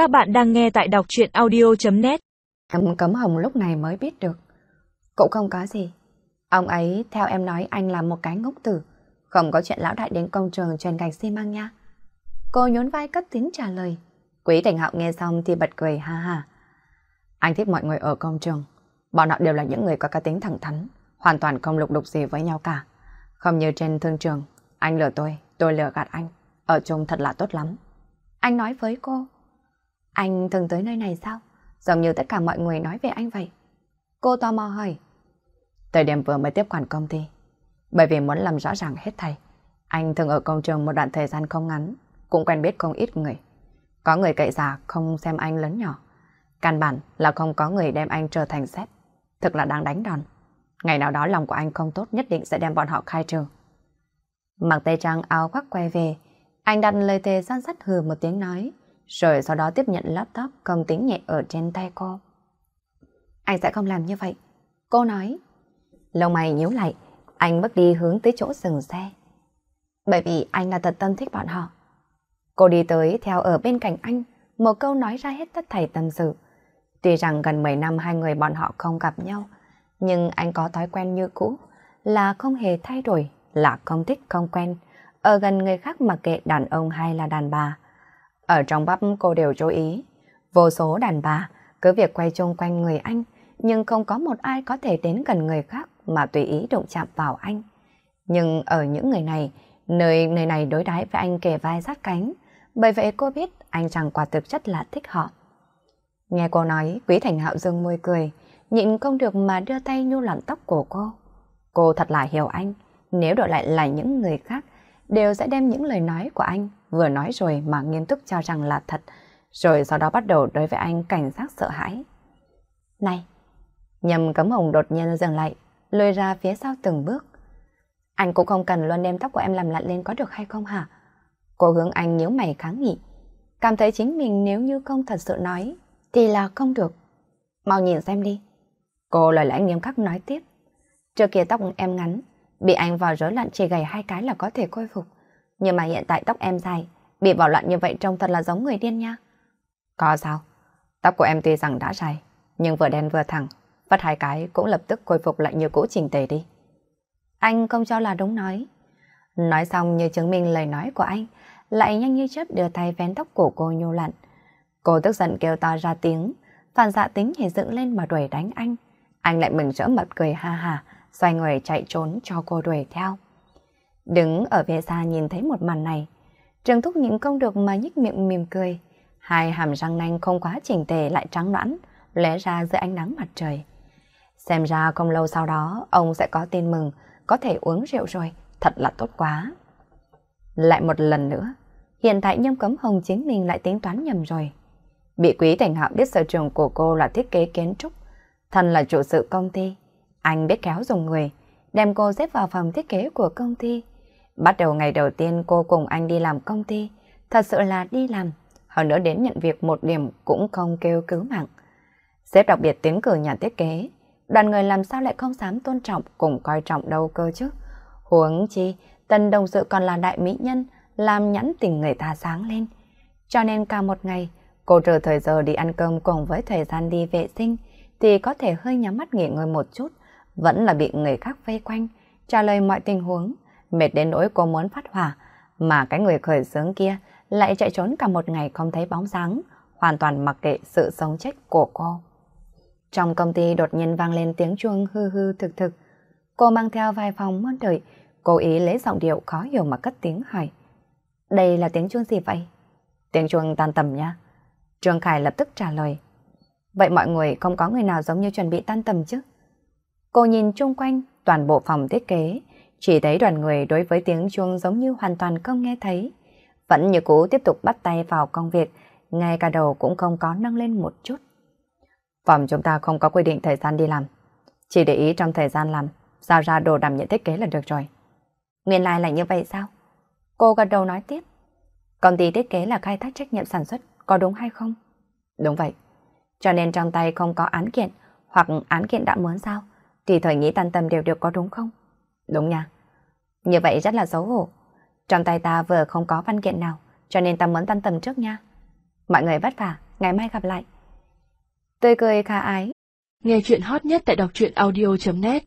Các bạn đang nghe tại đọc chuyện audio.net Em cấm hồng lúc này mới biết được. Cũng không có gì. Ông ấy theo em nói anh là một cái ngốc tử. Không có chuyện lão đại đến công trường truyền gạch xi măng nha. Cô nhún vai cất tiếng trả lời. Quý Thành Hạo nghe xong thì bật cười ha ha. Anh thích mọi người ở công trường. Bọn họ đều là những người có cá tính thẳng thắn, hoàn toàn không lục đục gì với nhau cả. Không như trên thương trường, anh lừa tôi, tôi lừa gạt anh. Ở chung thật là tốt lắm. Anh nói với cô. Anh thường tới nơi này sao? Giống như tất cả mọi người nói về anh vậy. Cô tò mò hỏi. Thời điểm vừa mới tiếp quản công ty. Bởi vì muốn làm rõ ràng hết thầy. Anh thường ở công trường một đoạn thời gian không ngắn, cũng quen biết không ít người. Có người cậy già không xem anh lớn nhỏ. Căn bản là không có người đem anh trở thành xét. Thực là đang đánh đòn. Ngày nào đó lòng của anh không tốt nhất định sẽ đem bọn họ khai trừ. Mặc tây trang áo khoác quay về, anh đặt lời thề san sắt hừ một tiếng nói, rồi sau đó tiếp nhận laptop công tính nhẹ ở trên tay cô. Anh sẽ không làm như vậy. Cô nói. Lông mày nhíu lại, anh bước đi hướng tới chỗ dừng xe. Bởi vì anh là thật tâm thích bọn họ. Cô đi tới theo ở bên cạnh anh, một câu nói ra hết tất thảy tâm sự. Tuy rằng gần 10 năm hai người bọn họ không gặp nhau, nhưng anh có thói quen như cũ, là không hề thay đổi, là không thích không quen, ở gần người khác mặc kệ đàn ông hay là đàn bà. Ở trong bắp cô đều chú ý, vô số đàn bà cứ việc quay chung quanh người anh, nhưng không có một ai có thể đến gần người khác mà tùy ý đụng chạm vào anh. Nhưng ở những người này, nơi nơi này đối đãi với anh kề vai sát cánh, bởi vậy cô biết anh chẳng quả thực chất là thích họ. Nghe cô nói, Quý Thành Hạo dương môi cười, nhịn không được mà đưa tay nhu lọn tóc của cô. Cô thật là hiểu anh, nếu đổi lại là những người khác, đều sẽ đem những lời nói của anh vừa nói rồi mà nghiêm túc cho rằng là thật, rồi sau đó bắt đầu đối với anh cảnh giác sợ hãi. Này! Nhầm cấm hồng đột nhiên dừng lại, lùi ra phía sau từng bước. Anh cũng không cần luôn đem tóc của em làm lặn lên có được hay không hả? Cô hướng anh nhíu mày kháng nghị. Cảm thấy chính mình nếu như không thật sự nói, thì là không được. Mau nhìn xem đi. Cô lời lẽ nghiêm khắc nói tiếp. Trước kia tóc em ngắn, bị anh vào rối loạn chỉ gầy hai cái là có thể khôi phục. Nhưng mà hiện tại tóc em dài, bị vào loạn như vậy trông thật là giống người điên nha. Có sao? Tóc của em tuy rằng đã dài, nhưng vừa đen vừa thẳng, vắt hai cái cũng lập tức khôi phục lại như cũ chỉnh tề đi. Anh không cho là đúng nói. Nói xong như chứng minh lời nói của anh, lại nhanh như chớp đưa tay vén tóc của cô nhô lặn. Cô tức giận kêu to ra tiếng, phản dạ tính nhảy dựng lên mà đuổi đánh anh. Anh lại mừng rỡ mật cười ha ha, xoay người chạy trốn cho cô đuổi theo. Đứng ở phía xa nhìn thấy một màn này, Trường Thúc nhịn không được mà nhích miệng mỉm cười. Hai hàm răng nanh không quá chỉnh tề lại trắng nõn, lẽ ra dưới ánh nắng mặt trời. Xem ra không lâu sau đó ông sẽ có tin mừng, có thể uống rượu rồi, thật là tốt quá. Lại một lần nữa, hiện tại nhâm cấm hồng chính mình lại tính toán nhầm rồi. Bị quý thành hạo biết sở trường của cô là thiết kế kiến trúc, thân là chủ sự công ty. Anh biết kéo dùng người, đem cô xếp vào phòng thiết kế của công ty. Bắt đầu ngày đầu tiên cô cùng anh đi làm công ty, thật sự là đi làm, hơn nữa đến nhận việc một điểm cũng không kêu cứu mạng. Xếp đặc biệt tiến cử nhà thiết kế, đoàn người làm sao lại không dám tôn trọng cùng coi trọng đâu cơ chứ. Huống chi, tân đồng sự còn là đại mỹ nhân, làm nhãn tình người ta sáng lên. Cho nên cả một ngày, cô trừ thời giờ đi ăn cơm cùng với thời gian đi vệ sinh, thì có thể hơi nhắm mắt nghỉ ngơi một chút, vẫn là bị người khác vây quanh, trả lời mọi tình huống, mệt đến nỗi cô muốn phát hỏa, mà cái người khởi sướng kia lại chạy trốn cả một ngày không thấy bóng dáng, hoàn toàn mặc kệ sự sống chết của cô. Trong công ty đột nhiên vang lên tiếng chuông hư hư thực thực. Cô mang theo vài phòng mong đợi, cố ý lấy giọng điệu khó hiểu mà cất tiếng hỏi. Đây là tiếng chuông gì vậy? Tiếng chuông tan tầm nha. Trương Khải lập tức trả lời. Vậy mọi người không có người nào giống như chuẩn bị tan tầm chứ? Cô nhìn chung quanh toàn bộ phòng thiết kế, chỉ thấy đoàn người đối với tiếng chuông giống như hoàn toàn không nghe thấy. Vẫn như cũ tiếp tục bắt tay vào công việc, ngay cả đầu cũng không có nâng lên một chút. Phòng chúng ta không có quy định thời gian đi làm. Chỉ để ý trong thời gian làm, giao ra đồ đảm nhận thiết kế là được rồi. Nguyên lai là như vậy sao? Cô gật đầu nói tiếp. Công ty thiết kế là khai thác trách nhiệm sản xuất, có đúng hay không? Đúng vậy. Cho nên trong tay không có án kiện, hoặc án kiện đã muốn sao, thì thời nghĩ tan tâm đều được có đúng không? Đúng nha. Như vậy rất là xấu hổ. Trong tay ta vừa không có văn kiện nào, cho nên ta muốn tan tầm trước nha. Mọi người vất vả, ngày mai gặp lại. Tươi cười khá ái. Nghe chuyện hot nhất tại đọc truyện audio.net